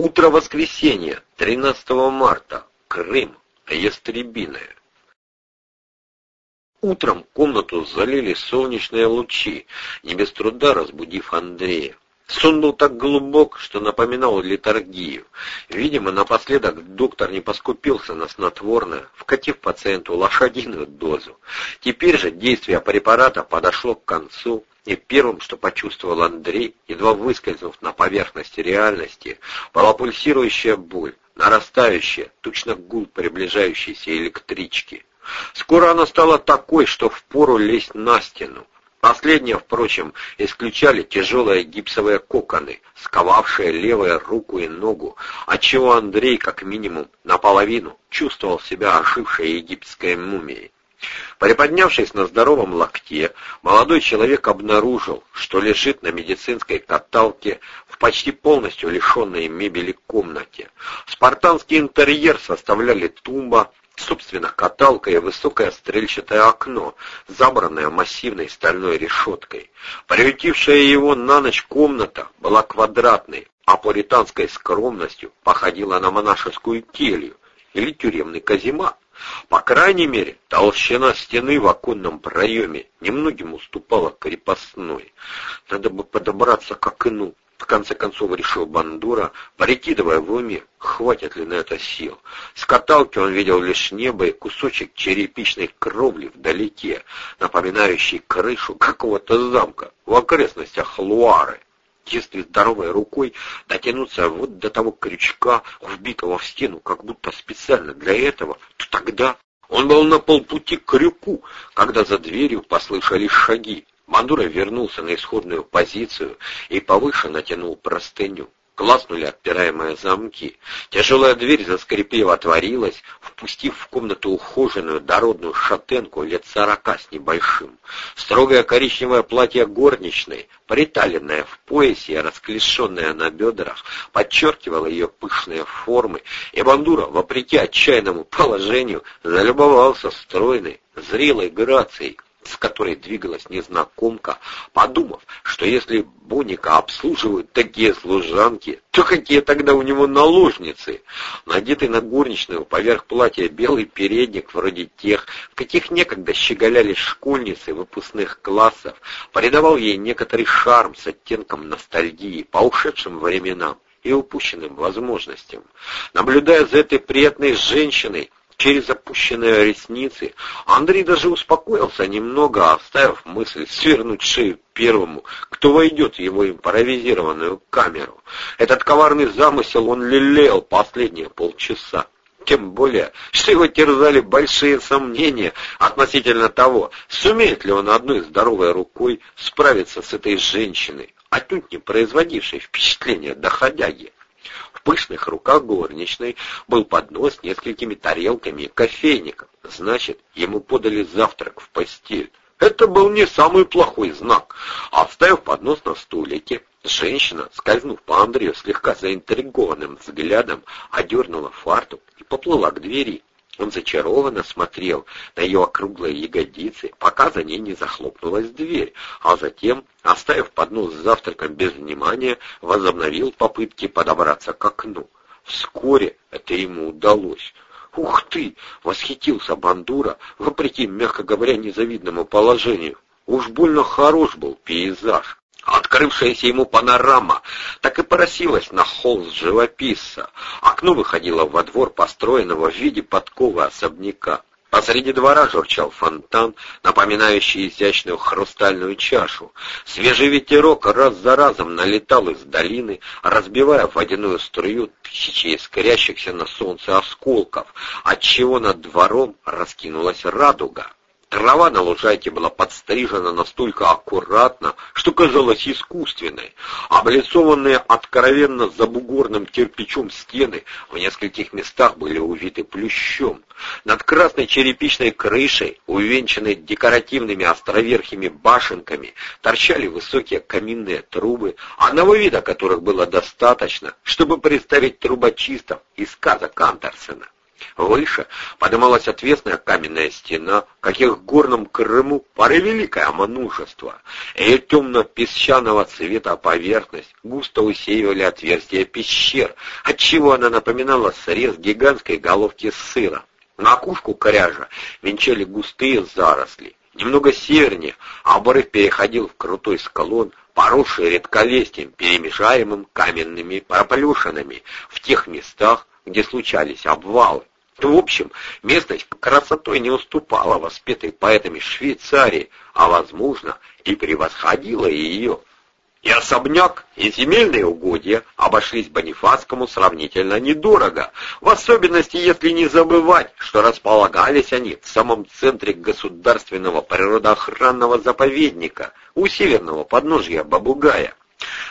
Утро воскресенья, 13 марта. Крым. Ястребиное. Утром комнату залили солнечные лучи, не без труда разбудив Андрея. Сон был так глубок, что напоминал литургию. Видимо, напоследок доктор не поскупился на снотворное, вкатив пациенту лошадиную дозу. Теперь же действие препарата подошло к концу, и первым, что почувствовал Андрей, едва выскользнув на поверхности реальности, была пульсирующая боль, нарастающая, точно гул приближающейся электрички. Скоро она стала такой, что впору лезть на стену. Последнее, впрочем, исключали тяжелые гипсовые коконы, сковавшие левую руку и ногу, отчего Андрей, как минимум, наполовину чувствовал себя ожившей египетской мумией. Приподнявшись на здоровом локте, молодой человек обнаружил, что лежит на медицинской каталке в почти полностью лишенной мебели комнате. Спартанский интерьер составляли тумба, собственно, каталка и высокое стрельчатое окно, забранное массивной стальной решеткой. Приютившая его на ночь комната была квадратной, а пуританской скромностью походила на монашескую келью или тюремный каземат. По крайней мере, толщина стены в оконном проеме немногим уступала крепостной. Надо бы подобраться к окну. В конце концов решил Бандура, прикидывая в уме, хватит ли на это сил. С каталки он видел лишь небо и кусочек черепичной кровли вдалеке, напоминающий крышу какого-то замка в окрестностях Луары. Если здоровой рукой дотянуться вот до того крючка, вбитого в стену, как будто специально для этого, то тогда он был на полпути к крюку, когда за дверью послышались шаги. Мандура вернулся на исходную позицию и повыше натянул простыню. Класнули отпираемые замки. Тяжелая дверь заскрипела, отворилась, впустив в комнату ухоженную дородную шатенку лет сорока с небольшим. Строгое коричневое платье горничной, приталенное в поясе и расклешенное на бедрах, подчеркивало ее пышные формы, и Бандура, вопреки отчаянному положению, залюбовался стройной, зрелой грацией, с которой двигалась незнакомка, подумав, что если Боника обслуживают такие служанки, то какие тогда у него наложницы? Надетый на горничную поверх платья белый передник, вроде тех, в каких некогда щеголяли школьницы выпускных классов, придавал ей некоторый шарм с оттенком ностальгии по ушедшим временам и упущенным возможностям. Наблюдая за этой приятной женщиной, через опущенные ресницы, Андрей даже успокоился немного, оставив мысль свернуть шею первому, кто войдет в его импровизированную камеру. Этот коварный замысел он лелеял последние полчаса. Тем более, что его терзали большие сомнения относительно того, сумеет ли он одной здоровой рукой справиться с этой женщиной, отнюдь не производившей впечатления доходяги. В пышных руках горничной был поднос с несколькими тарелками и кофейником. Значит, ему подали завтрак в постель. Это был не самый плохой знак. Оставив поднос на столике, женщина, скользнув по Андрею слегка заинтригованным взглядом, одернула фартук и поплыла к двери. Он зачарованно смотрел на ее округлые ягодицы, пока за ней не захлопнулась дверь, а затем, оставив поднос с завтраком без внимания, возобновил попытки подобраться к окну. Вскоре это ему удалось. «Ух ты!» — восхитился Бандура, вопреки, мягко говоря, незавидному положению. Уж больно хорош был пейзаж. Открывшаяся ему панорама так и поросилась на холст живописца. Окно выходило во двор построенного в виде подковы особняка. Посреди двора журчал фонтан, напоминающий изящную хрустальную чашу. Свежий ветерок раз за разом налетал из долины, разбивая водяную струю тысячи искрящихся на солнце осколков, отчего над двором раскинулась радуга. Трава на лужайке была подстрижена настолько аккуратно, что казалась искусственной. Облицованные откровенно забугорным кирпичом стены в нескольких местах были увиты плющом. Над красной черепичной крышей, увенчанной декоративными островерхими башенками, торчали высокие каминные трубы, одного вида которых было достаточно, чтобы представить трубочистов из сказок Андерсена. Выше подымалась отвесная каменная стена, каких в горном Крыму поры великое множество. Ее темно-песчаного цвета поверхность густо усеивали отверстия пещер, отчего она напоминала срез гигантской головки сыра. На окушку коряжа венчали густые заросли. Немного севернее обрыв переходил в крутой склон, поросший редколестием, перемешаемым каменными проплешинами в тех местах, где случались обвалы. В общем, местность красотой не уступала воспетой поэтами Швейцарии, а, возможно, и превосходила ее. И особняк, и земельные угодья обошлись Бонифацкому сравнительно недорого, в особенности если не забывать, что располагались они в самом центре государственного природоохранного заповедника у северного подножья Бабугая.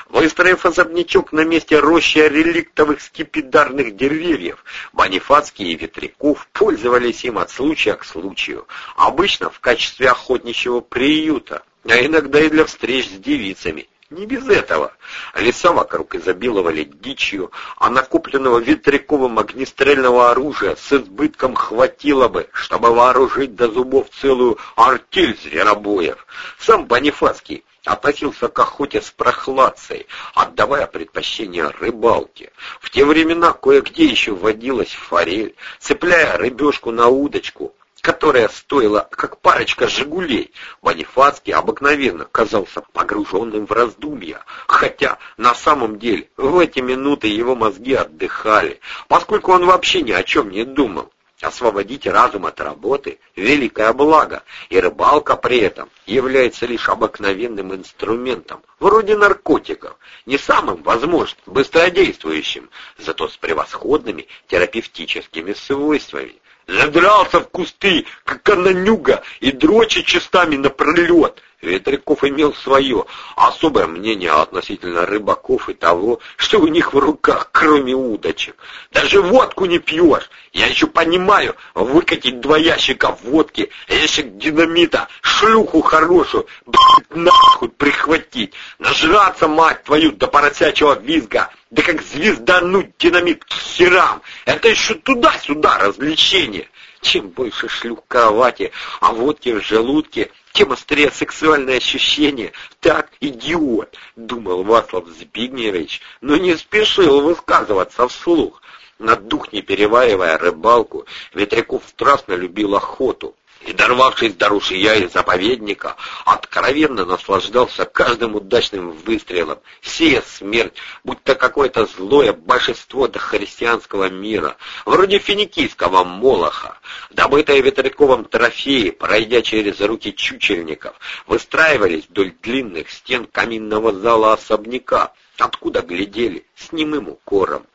Выстроив особнячок на месте рощи реликтовых скипидарных деревьев, Бонифацкий и Ветряков пользовались им от случая к случаю, обычно в качестве охотничьего приюта, а иногда и для встреч с девицами. Не без этого. Леса вокруг изобиловали дичью, а накопленного Ветряковым огнестрельного оружия с избытком хватило бы, чтобы вооружить до зубов целую артель зверобоев. Сам Бонифацкий относился к охоте с прохладцей, отдавая предпочтение рыбалке. В те времена кое-где еще водилась форель, цепляя рыбешку на удочку, которая стоила как парочка «Жигулей». Бонифацкий обыкновенно казался погруженным в раздумья, хотя на самом деле в эти минуты его мозги отдыхали, поскольку он вообще ни о чем не думал. Освободить разум от работы — великое благо, и рыбалка при этом является лишь обыкновенным инструментом, вроде наркотиков, не самым, возможно, быстродействующим, зато с превосходными терапевтическими свойствами. Задрался в кусты, как канонюга, и дрочит частами напролет, Ветряков имел свое особое мнение относительно рыбаков и того, что у них в руках, кроме удочек. Даже водку не пьешь. Я еще понимаю, выкатить два ящика водки, ящик динамита, шлюху хорошую, блядь, нахуй прихватить, нажраться, мать твою, до поросячьего визга, да как звездануть динамит к херам. Это еще туда-сюда развлечение. Чем больше шлюх кровати, а водки в желудке, тем острее сексуальное ощущение. Так, идиот, думал Васлав Збигневич, но не спешил высказываться вслух. На дух не переваривая рыбалку, Ветряков страстно любил охоту и, дорвавшись до рушия и заповедника, откровенно наслаждался каждым удачным выстрелом, сея смерть, будто какое-то злое божество до христианского мира, вроде финикийского молоха. Добытые Ветряковым трофеи, пройдя через руки чучельников, выстраивались вдоль длинных стен каминного зала особняка, откуда глядели с немым укором.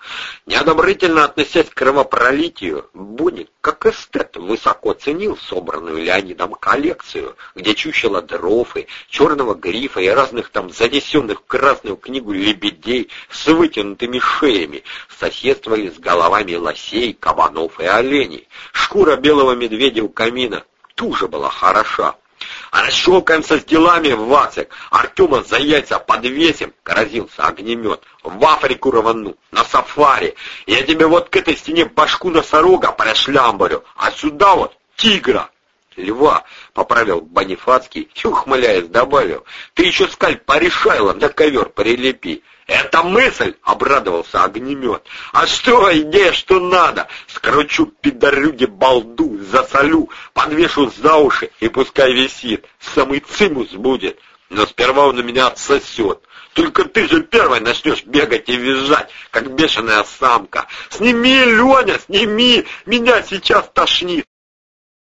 Неодобрительно относясь к кровопролитию, Буник, как эстет, высоко ценил собранную Леонидом коллекцию, где чучело дрофы, черного грифа и разных там занесенных в красную книгу лебедей с вытянутыми шеями соседствовали с головами лосей, кабанов и оленей. Шкура белого медведя у камина тоже была хороша, Расщелкаемся с делами, Вацик. Артема за яйца подвесим, грозился огнемет. В Африку рвану, на сафари. Я тебе вот к этой стене башку носорога прошлямбарю, а сюда вот тигра. Льва, — поправил Бонифацкий и, ухмыляясь, добавил, — ты еще скальп порешайлом на ковер прилепи. «Это мысль!» — обрадовался огнемет. «А что, идея, что надо? Скручу пидорюге балду, засолю, подвешу за уши и пускай висит. Самый цимус будет. Но сперва он у меня отсосет. Только ты же первой начнешь бегать и визжать, как бешеная самка. Сними, Леня, сними! Меня сейчас тошнит!»